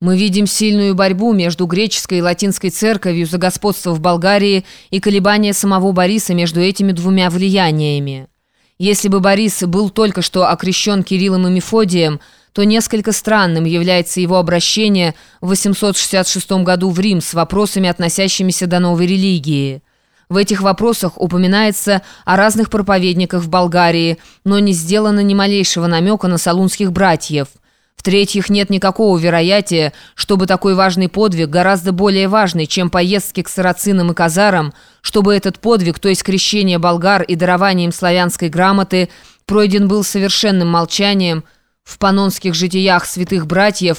Мы видим сильную борьбу между греческой и латинской церковью за господство в Болгарии и колебания самого Бориса между этими двумя влияниями. Если бы Борис был только что окрещен Кириллом и Мефодием, то несколько странным является его обращение в 866 году в Рим с вопросами, относящимися до новой религии. В этих вопросах упоминается о разных проповедниках в Болгарии, но не сделано ни малейшего намека на салунских братьев – в-третьих, нет никакого вероятия, чтобы такой важный подвиг, гораздо более важный, чем поездки к сарацинам и казарам, чтобы этот подвиг, то есть крещение болгар и дарованием славянской грамоты, пройден был совершенным молчанием в панонских житиях святых братьев,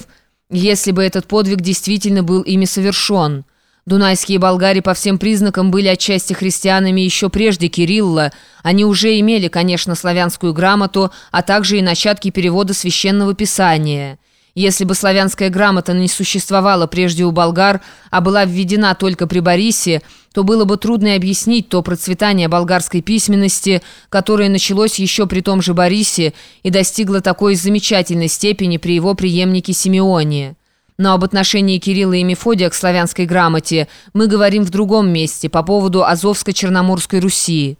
если бы этот подвиг действительно был ими совершен». Дунайские болгари по всем признакам были отчасти христианами еще прежде Кирилла. Они уже имели, конечно, славянскую грамоту, а также и начатки перевода священного писания. Если бы славянская грамота не существовала прежде у болгар, а была введена только при Борисе, то было бы трудно объяснить то процветание болгарской письменности, которое началось еще при том же Борисе и достигло такой замечательной степени при его преемнике Симеоне. Но об отношении Кирилла и Мефодия к славянской грамоте мы говорим в другом месте, по поводу Азовско-Черноморской Руси.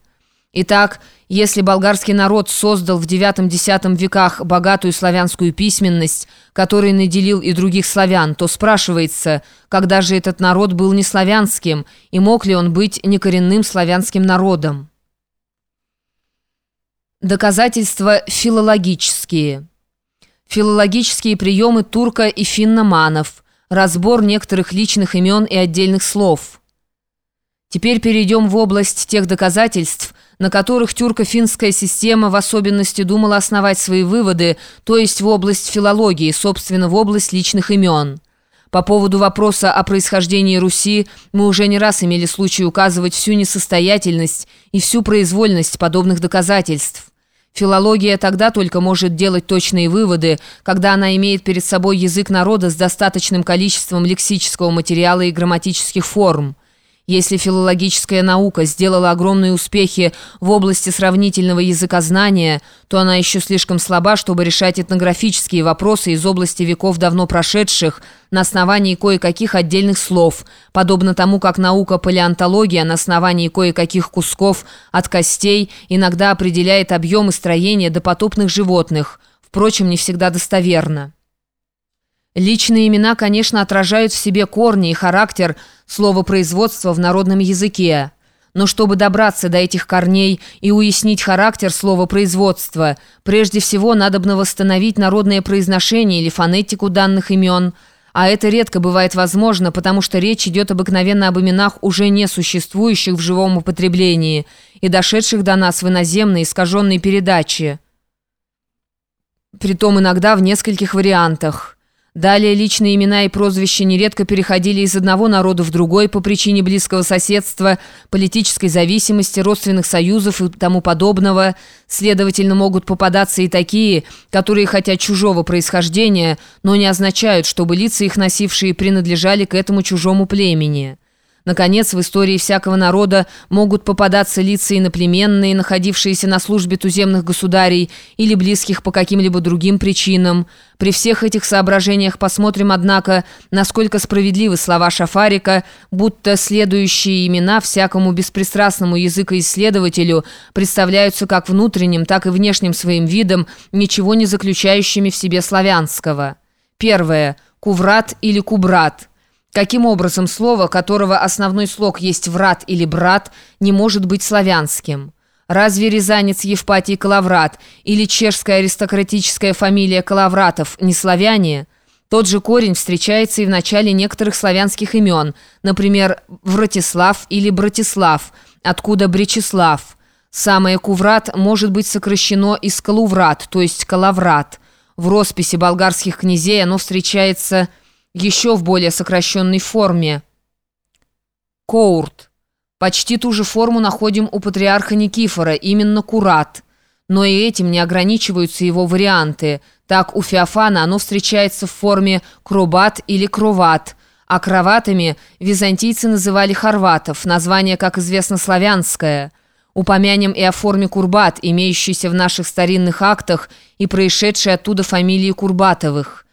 Итак, если болгарский народ создал в IX-X веках богатую славянскую письменность, которой наделил и других славян, то спрашивается, когда же этот народ был не славянским, и мог ли он быть некоренным славянским народом? Доказательства филологические – филологические приемы турка и финноманов, разбор некоторых личных имен и отдельных слов. Теперь перейдем в область тех доказательств, на которых тюрко-финская система в особенности думала основать свои выводы, то есть в область филологии, собственно, в область личных имен. По поводу вопроса о происхождении Руси мы уже не раз имели случай указывать всю несостоятельность и всю произвольность подобных доказательств. Филология тогда только может делать точные выводы, когда она имеет перед собой язык народа с достаточным количеством лексического материала и грамматических форм. Если филологическая наука сделала огромные успехи в области сравнительного языкознания, то она еще слишком слаба, чтобы решать этнографические вопросы из области веков давно прошедших на основании кое-каких отдельных слов, подобно тому, как наука палеонтология на основании кое-каких кусков от костей иногда определяет объем и строение допотопных животных, впрочем, не всегда достоверно. Личные имена, конечно, отражают в себе корни и характер словопроизводства в народном языке. Но чтобы добраться до этих корней и уяснить характер словопроизводства, прежде всего надобно восстановить народное произношение или фонетику данных имен, а это редко бывает возможно, потому что речь идет обыкновенно об именах, уже не существующих в живом употреблении и дошедших до нас в иноземной искаженной передаче. Притом иногда в нескольких вариантах. Далее личные имена и прозвища нередко переходили из одного народа в другой по причине близкого соседства, политической зависимости, родственных союзов и тому подобного. Следовательно, могут попадаться и такие, которые хотят чужого происхождения, но не означают, чтобы лица их носившие принадлежали к этому чужому племени. Наконец, в истории всякого народа могут попадаться лица иноплеменные, находившиеся на службе туземных государей или близких по каким-либо другим причинам. При всех этих соображениях посмотрим, однако, насколько справедливы слова Шафарика, будто следующие имена всякому беспристрастному языкоисследователю представляются как внутренним, так и внешним своим видом, ничего не заключающими в себе славянского. Первое. Куврат или кубрат – Каким образом слово, которого основной слог есть «врат» или «брат», не может быть славянским? Разве рязанец Евпатий Калаврат или чешская аристократическая фамилия Калавратов не славяне? Тот же корень встречается и в начале некоторых славянских имен, например, Вратислав или Братислав, откуда Бречеслав. Самое Куврат может быть сокращено из Калуврат, то есть Калаврат. В росписи болгарских князей оно встречается еще в более сокращенной форме. Коурт. Почти ту же форму находим у патриарха Никифора, именно Курат. Но и этим не ограничиваются его варианты. Так у Феофана оно встречается в форме крубат или круват, а кроватами византийцы называли хорватов, название, как известно, славянское. Упомянем и о форме курбат, имеющейся в наших старинных актах и происшедшей оттуда фамилии Курбатовых.